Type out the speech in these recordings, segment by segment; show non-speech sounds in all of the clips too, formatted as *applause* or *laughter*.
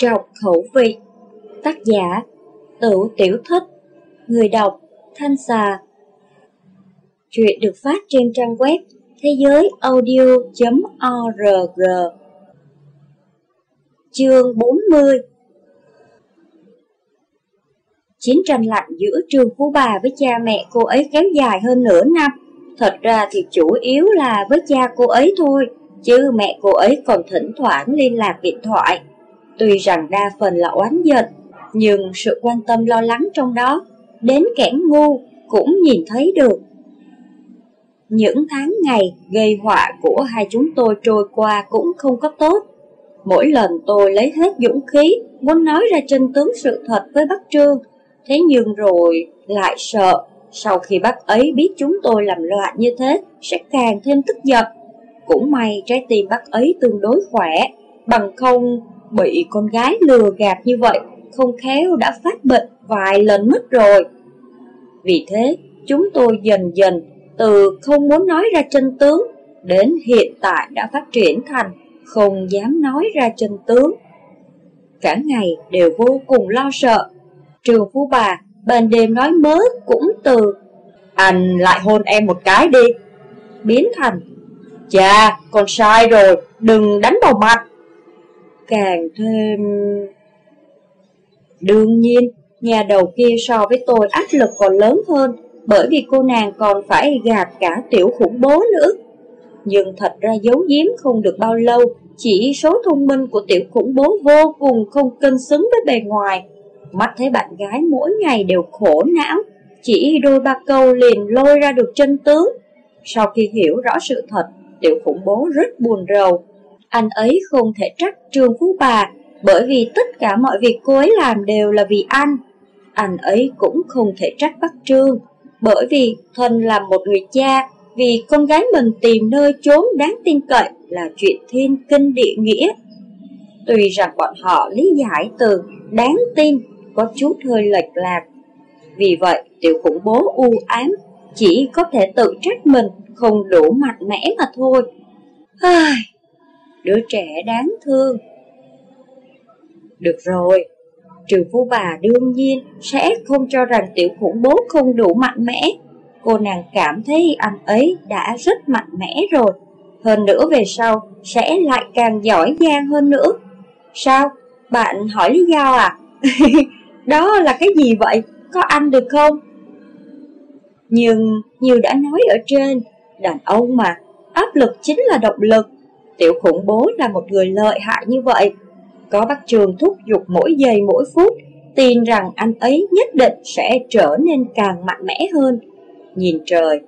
Trọc khẩu vị, Tác giả Tử Tiểu Thích Người đọc Thanh Xà. Chuyện được phát trên trang web thế giới audio.org Chương 40 Chiến tranh lạnh giữa Trương Phú Bà với cha mẹ cô ấy kéo dài hơn nửa năm. Thật ra thì chủ yếu là với cha cô ấy thôi, Chứ mẹ cô ấy còn thỉnh thoảng liên lạc điện thoại. Tuy rằng đa phần là oán giận, Nhưng sự quan tâm lo lắng trong đó, Đến kẻ ngu cũng nhìn thấy được. Những tháng ngày gây họa của hai chúng tôi trôi qua cũng không có tốt. Mỗi lần tôi lấy hết dũng khí, Muốn nói ra chân tướng sự thật với bác Trương, Thế nhưng rồi lại sợ Sau khi bác ấy biết chúng tôi làm loạn như thế, Sẽ càng thêm tức giận. Cũng may trái tim bác ấy tương đối khỏe, Bằng không bị con gái lừa gạt như vậy Không khéo đã phát bệnh vài lần mất rồi. Vì thế chúng tôi dần dần từ không muốn nói ra chân tướng Đến hiện tại đã phát triển thành không dám nói ra chân tướng. Cả ngày đều vô cùng lo sợ. Trường Phú Bà ban đêm nói mớ cũng từ Anh lại hôn em một cái đi. Biến thành Chà, con sai rồi, đừng đánh vào mặt. Càng thêm... Đương nhiên, nhà đầu kia so với tôi áp lực còn lớn hơn Bởi vì cô nàng còn phải gạt cả tiểu khủng bố nữa. Nhưng thật ra giấu giếm không được bao lâu Chỉ số thông minh của tiểu khủng bố vô cùng không cân xứng với bề ngoài. Mắt thấy bạn gái mỗi ngày đều khổ não Chỉ đôi ba câu liền lôi ra được chân tướng. Sau khi hiểu rõ sự thật Tiểu khủng bố rất buồn rầu. Anh ấy không thể trách Trương Phú Bà Bởi vì tất cả mọi việc cô ấy làm đều là vì anh Anh ấy cũng không thể trách bác Trương Bởi vì thân là một người cha Vì con gái mình tìm nơi trốn đáng tin cậy Là chuyện thiên kinh địa nghĩa Tuy rằng bọn họ lý giải từ đáng tin có chút hơi lệch lạc. Vì vậy, tiểu khủng bố u ám chỉ có thể tự trách mình không đủ mạnh mẽ mà thôi. Ai, đứa trẻ đáng thương. Được rồi, trừ phu bà đương nhiên sẽ không cho rằng tiểu khủng bố không đủ mạnh mẽ. Cô nàng cảm thấy anh ấy đã rất mạnh mẽ rồi. Hơn nữa về sau sẽ lại càng giỏi giang hơn nữa. Sao? Bạn hỏi lý do à? *laughs* Đó là cái gì vậy? Có ăn được không? Nhưng như đã nói ở trên, đàn ông mà, áp lực chính là động lực. Tiểu khủng bố là một người lợi hại như vậy. Có bác trường thúc giục mỗi giây mỗi phút, tin rằng anh ấy nhất định sẽ trở nên càng mạnh mẽ hơn. Nhìn trời,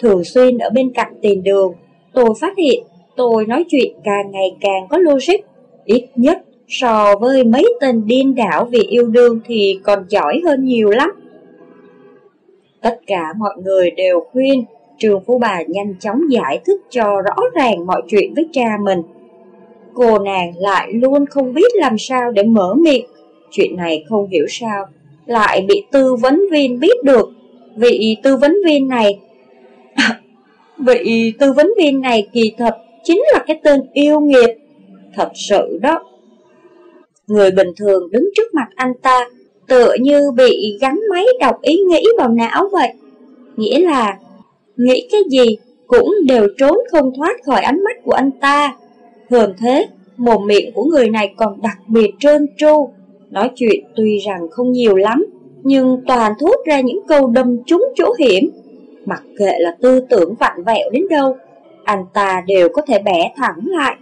thường xuyên ở bên cạnh tiền đường, tôi phát hiện tôi nói chuyện càng ngày càng có logic, ít nhất so với mấy tên điên đảo vì yêu đương thì còn giỏi hơn nhiều lắm. Tất cả mọi người đều khuyên Trường Phú Bà nhanh chóng giải thích cho rõ ràng mọi chuyện với cha mình. Cô nàng lại luôn không biết làm sao để mở miệng. Chuyện này không hiểu sao, lại bị tư vấn viên biết được. Vị tư vấn viên này... *coughs* Vị tư vấn viên này kỳ thật chính là cái tên yêu nghiệt. Thật sự đó. Người bình thường đứng trước mặt anh ta tựa như bị gắn máy đọc ý nghĩ vào não vậy. Nghĩa là nghĩ cái gì cũng đều trốn không thoát khỏi ánh mắt của anh ta. Hơn thế, mồm miệng của người này còn đặc biệt trơn tru. Nói chuyện tuy rằng không nhiều lắm, nhưng toàn thốt ra những câu đâm trúng chỗ hiểm. Mặc kệ là tư tưởng vặn vẹo đến đâu, anh ta đều có thể bẻ thẳng lại.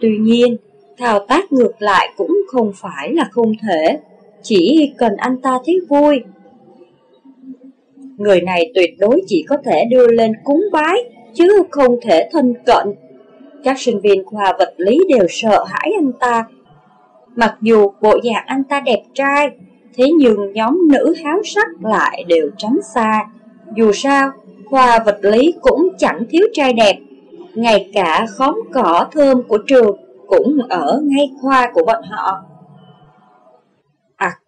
Tuy nhiên, thao tác ngược lại cũng không phải là không thể, chỉ cần anh ta thấy vui. Người này tuyệt đối chỉ có thể đưa lên cúng bái, chứ không thể thân cận. Các sinh viên khoa vật lý đều sợ hãi anh ta. Mặc dù bộ dạng anh ta đẹp trai, thế nhưng nhóm nữ háo sắc lại đều tránh xa. Dù sao, khoa vật lý cũng chẳng thiếu trai đẹp, ngay cả khóm cỏ thơm của trường cũng ở ngay khoa của bọn họ. À,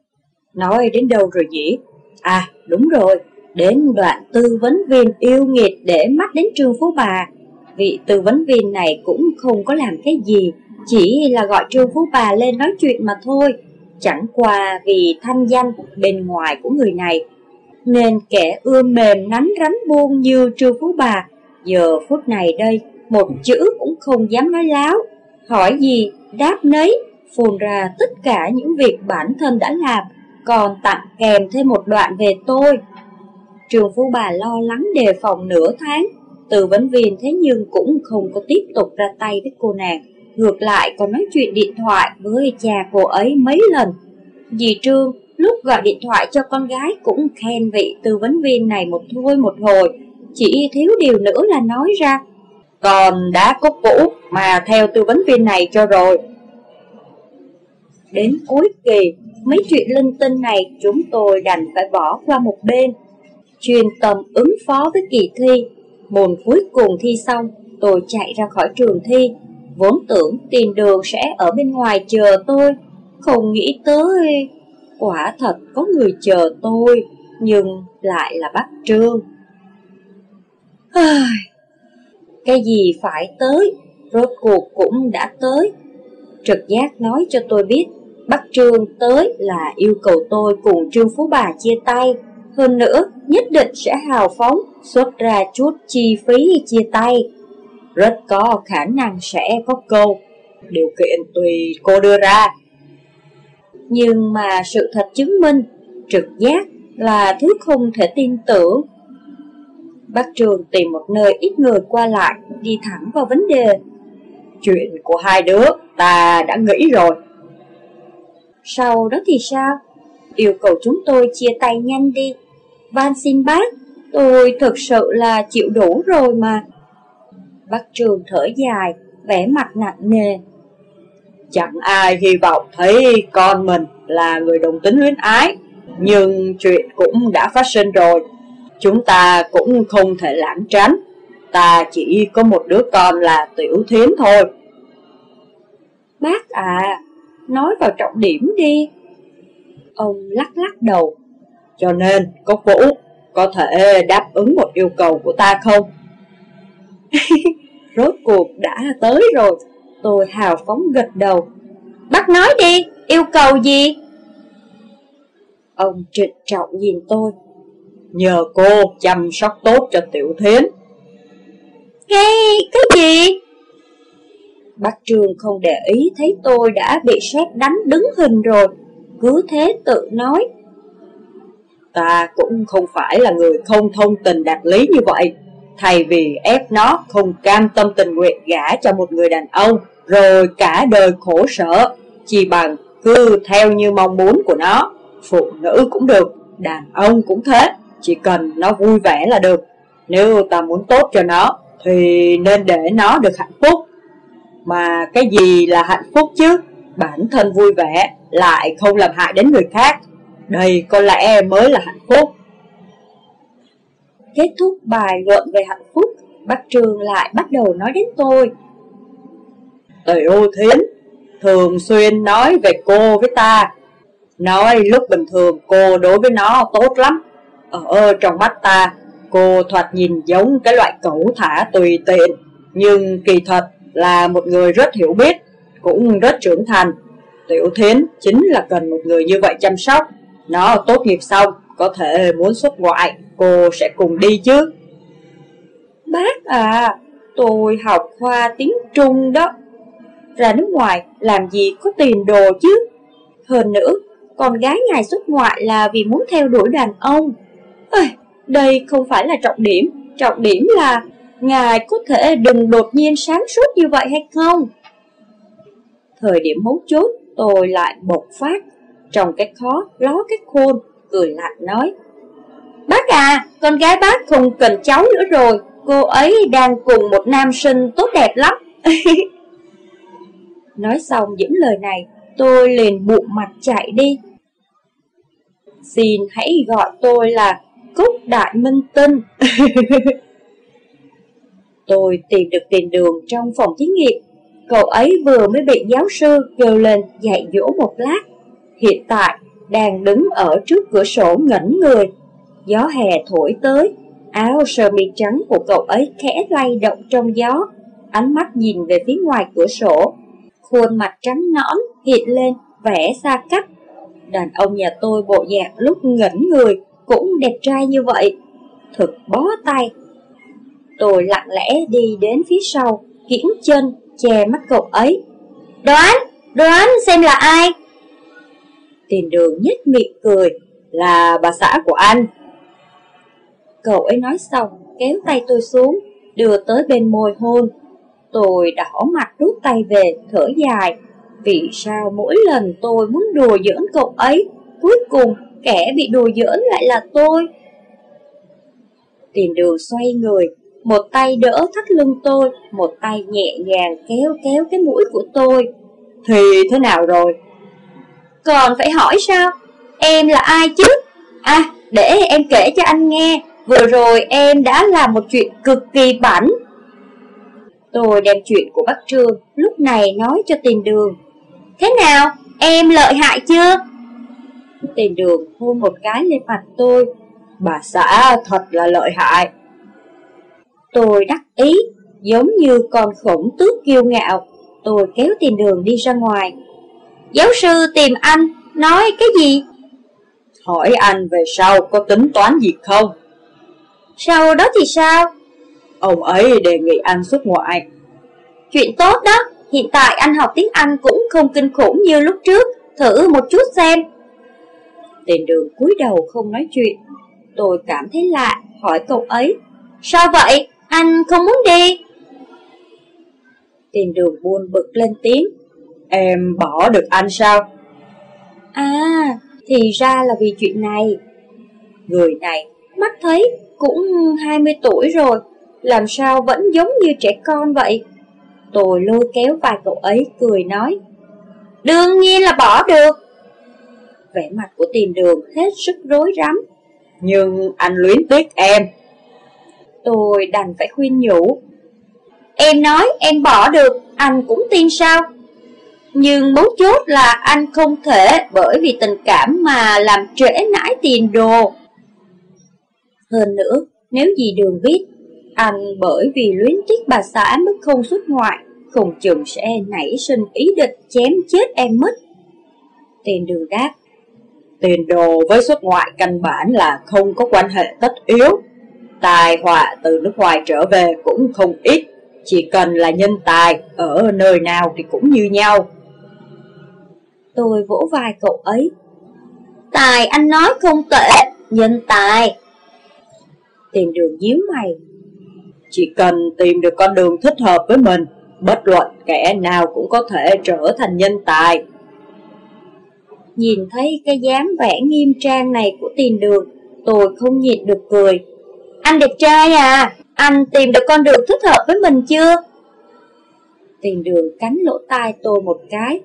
nói đến đâu rồi nhỉ? À, đúng rồi, đến đoạn tư vấn viên yêu nghiệt để mắt đến Trương Phú Bà. Vị tư vấn viên này cũng không có làm cái gì, Chỉ là gọi Trương Phú Bà lên nói chuyện mà thôi. Chẳng qua vì thanh danh bên ngoài của người này Nên kẻ ưa mềm nắn rắn buông như Trương Phú Bà. Giờ phút này đây Một chữ cũng không dám nói láo. Hỏi gì đáp nấy Phồn ra tất cả những việc bản thân đã làm. Còn tặng kèm thêm một đoạn về tôi. Trường Phú Bà lo lắng đề phòng nửa tháng. Từ vấn viên thế nhưng cũng không có tiếp tục ra tay với cô nàng. Ngược lại còn nói chuyện điện thoại với cha cô ấy mấy lần. Dì Trương lúc gọi điện thoại cho con gái cũng khen vị tư vấn viên này một thôi một hồi. Chỉ thiếu điều nữa là nói ra Còn đã có cũ mà theo tư vấn viên này cho rồi. Đến cuối kỳ, mấy chuyện linh tinh này chúng tôi đành phải bỏ qua một bên. Chuyên tâm ứng phó với kỳ thi. Môn cuối cùng thi xong, tôi chạy ra khỏi trường thi. Vốn tưởng tìm đường sẽ ở bên ngoài chờ tôi. Không nghĩ tới Quả thật có người chờ tôi Nhưng lại là bác Trương. Cái gì phải tới Rốt cuộc cũng đã tới. Trực giác nói cho tôi biết Bác Trương tới là yêu cầu tôi cùng Trương Phú Bà chia tay. Hơn nữa nhất định sẽ hào phóng Xuất ra chút chi phí chia tay rất có khả năng sẽ có câu điều kiện tùy cô đưa ra. Nhưng mà sự thật chứng minh, trực giác là thứ không thể tin tưởng. Bác Trường tìm một nơi ít người qua lại, đi thẳng vào vấn đề. Chuyện của hai đứa ta đã nghĩ rồi. Sau đó thì sao? Yêu cầu chúng tôi chia tay nhanh đi. Van xin bác, tôi thực sự là chịu đủ rồi mà. Bác Trường thở dài, vẻ mặt nặng nề. Chẳng ai hy vọng thấy con mình là người đồng tính luyến ái, nhưng chuyện cũng đã phát sinh rồi. Chúng ta cũng không thể lãng tránh, ta chỉ có một đứa con là Tiểu Thiến thôi. Bác à, nói vào trọng điểm đi. Ông lắc lắc đầu. Cho nên, có Vũ, có thể đáp ứng một yêu cầu của ta không? *laughs* Rốt cuộc đã tới rồi Tôi hào phóng gật đầu Bác nói đi, yêu cầu gì? Ông trịnh trọng nhìn tôi Nhờ cô chăm sóc tốt cho Tiểu Thiến Cái, cái gì? Bác Trương không để ý thấy tôi đã bị sét đánh đứng hình rồi Cứ thế tự nói Ta cũng không phải là người không thông tình đạt lý như vậy. Thay vì ép nó không cam tâm tình nguyện gả cho một người đàn ông Rồi cả đời khổ sở Chỉ bằng cứ theo như mong muốn của nó Phụ nữ cũng được, đàn ông cũng thế Chỉ cần nó vui vẻ là được. Nếu ta muốn tốt cho nó Thì nên để nó được hạnh phúc. Mà cái gì là hạnh phúc chứ? Bản thân vui vẻ Lại không làm hại đến người khác. Đây có lẽ mới là hạnh phúc Kết thúc bài luận về hạnh phúc, bác Trường lại bắt đầu nói đến tôi. Tiểu Thiến thường xuyên nói về cô với ta. Nói lúc bình thường cô đối với nó tốt lắm. Ở trong mắt ta, cô thoạt nhìn giống cái loại cẩu thả tùy tiện. Nhưng kỳ thật là một người rất hiểu biết, cũng rất trưởng thành. Tiểu Thiến chính là cần một người như vậy chăm sóc. Nó tốt nghiệp xong, có thể muốn xuất ngoại cô sẽ cùng đi chứ. Bác à Tôi học khoa tiếng Trung đó. Ra nước ngoài làm gì có tiền đồ chứ? Hơn nữa Con gái ngài xuất ngoại là vì muốn theo đuổi đàn ông. Ê, Đây không phải là trọng điểm. Trọng điểm là Ngài có thể đừng đột nhiên sáng suốt như vậy hay không? Thời điểm mấu chốt tôi lại bộc phát trong cái khó ló cái khôn Cười lạnh nói. Bác à, con gái bác không cần cháu nữa rồi. Cô ấy đang cùng một nam sinh tốt đẹp lắm. *laughs* Nói xong những lời này Tôi liền bụng mặt chạy đi. Xin hãy gọi tôi là Cúc Đại Minh Tinh. *laughs* Tôi tìm được tiền đường trong phòng thí nghiệm. Cậu ấy vừa mới bị giáo sư kêu lên dạy dỗ một lát. Hiện tại đang đứng ở trước cửa sổ ngẩn người Gió hè thổi tới, áo sơ mi trắng của cậu ấy khẽ lay động trong gió, ánh mắt nhìn về phía ngoài cửa sổ. Khuôn mặt trắng nõn hiện lên vẻ xa cách. Đàn ông nhà tôi bộ dạng lúc ngẩn người cũng đẹp trai như vậy. Thực bó tay. Tôi lặng lẽ đi đến phía sau, kiễng chân, che mắt cậu ấy. Đoán, đoán xem là ai? Tiền đường nhếch miệng cười, là bà xã của anh. Cậu ấy nói xong, kéo tay tôi xuống, đưa tới bên môi hôn. Tôi đỏ mặt rút tay về, thở dài. Vì sao mỗi lần tôi muốn đùa giỡn cậu ấy, cuối cùng kẻ bị đùa giỡn lại là tôi? Tiền đường xoay người, một tay đỡ thắt lưng tôi, một tay nhẹ nhàng kéo kéo cái mũi của tôi. Thì thế nào rồi? Còn phải hỏi sao? Em là ai chứ? À, để em kể cho anh nghe, vừa rồi em đã làm một chuyện cực kỳ bảnh. Tôi đem chuyện của bác Trương lúc này nói cho tiền đường. Thế nào, em lợi hại chưa? Tiền đường hôn một cái lên mặt tôi. Bà xã thật là lợi hại. Tôi đắc ý, giống như con khổng tước kiêu ngạo. Tôi kéo tiền đường đi ra ngoài. Giáo sư tìm anh, nói cái gì? Hỏi anh về sau có tính toán gì không? Sau đó thì sao? Ông ấy đề nghị anh xuất ngoại. Chuyện tốt đó, hiện tại anh học tiếng Anh cũng không kinh khủng như lúc trước, thử một chút xem. Tiền đường cúi đầu không nói chuyện. Tôi cảm thấy lạ, hỏi cậu ấy. Sao vậy? Anh không muốn đi? Tiền đường buồn bực lên tiếng. Em bỏ được anh sao? À, thì ra là vì chuyện này. Người này, mắt thấy, cũng 20 tuổi rồi, làm sao vẫn giống như trẻ con vậy? Tôi lôi kéo vai cậu ấy, cười nói. Đương nhiên là bỏ được. Vẻ mặt của tiền đường hết sức rối rắm. Nhưng anh luyến tiếc em. Tôi đành phải khuyên nhủ. Em nói em bỏ được, anh cũng tin sao? Nhưng mấu chốt là anh không thể bởi vì tình cảm mà làm trễ nãi tiền đồ. Hơn nữa, nếu gì đường biết, anh bởi vì luyến tiếc bà xã mức không xuất ngoại, không chừng sẽ nảy sinh ý định chém chết em mất. Tiền đường đáp, tiền đồ với xuất ngoại căn bản là không có quan hệ tất yếu. Tài họa từ nước ngoài trở về cũng không ít, chỉ cần là nhân tài, ở nơi nào thì cũng như nhau. Tôi vỗ vai cậu ấy. Tài anh nói không tệ, nhân tài. Tìm đường díu mày. Chỉ cần tìm được con đường thích hợp với mình, bất luận kẻ nào cũng có thể trở thành nhân tài. Nhìn thấy cái dáng vẻ nghiêm trang này của tiền đường, tôi không nhịn được cười. Anh đẹp trai à, anh tìm được con đường thích hợp với mình chưa? Tiền đường cánh lỗ tai tôi một cái.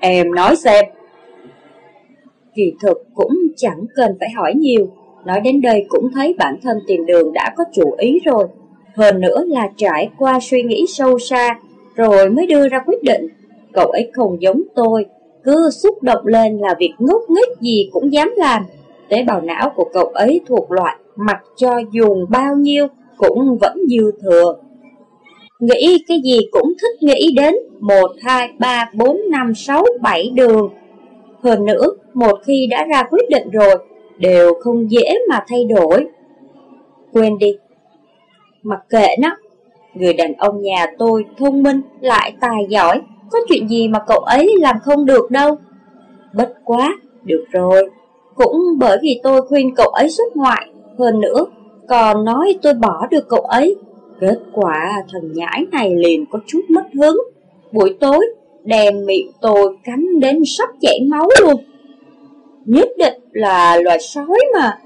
Em nói xem. Kỳ thực cũng chẳng cần phải hỏi nhiều, nói đến đây cũng thấy bản thân tiền đường đã có chủ ý rồi. Hơn nữa là trải qua suy nghĩ sâu xa, rồi mới đưa ra quyết định. Cậu ấy không giống tôi, cứ xúc động lên là việc ngốc nghếch gì cũng dám làm. Tế bào não của cậu ấy thuộc loại mặc cho dùng bao nhiêu cũng vẫn dư thừa. Nghĩ cái gì cũng thích nghĩ đến 1, 2, 3, 4, 5, 6, 7 đường. Hơn nữa, một khi đã ra quyết định rồi, đều không dễ mà thay đổi. Quên đi. Mặc kệ nó, người đàn ông nhà tôi thông minh lại tài giỏi, có chuyện gì mà cậu ấy làm không được đâu. Bất quá, được rồi. Cũng bởi vì tôi khuyên cậu ấy xuất ngoại, hơn nữa, còn nói tôi bỏ được cậu ấy. Kết quả thằng nhãi này liền có chút mất hứng. Buổi tối, đem miệng tôi cắn đến sắp chảy máu luôn. Nhất định là loài sói mà.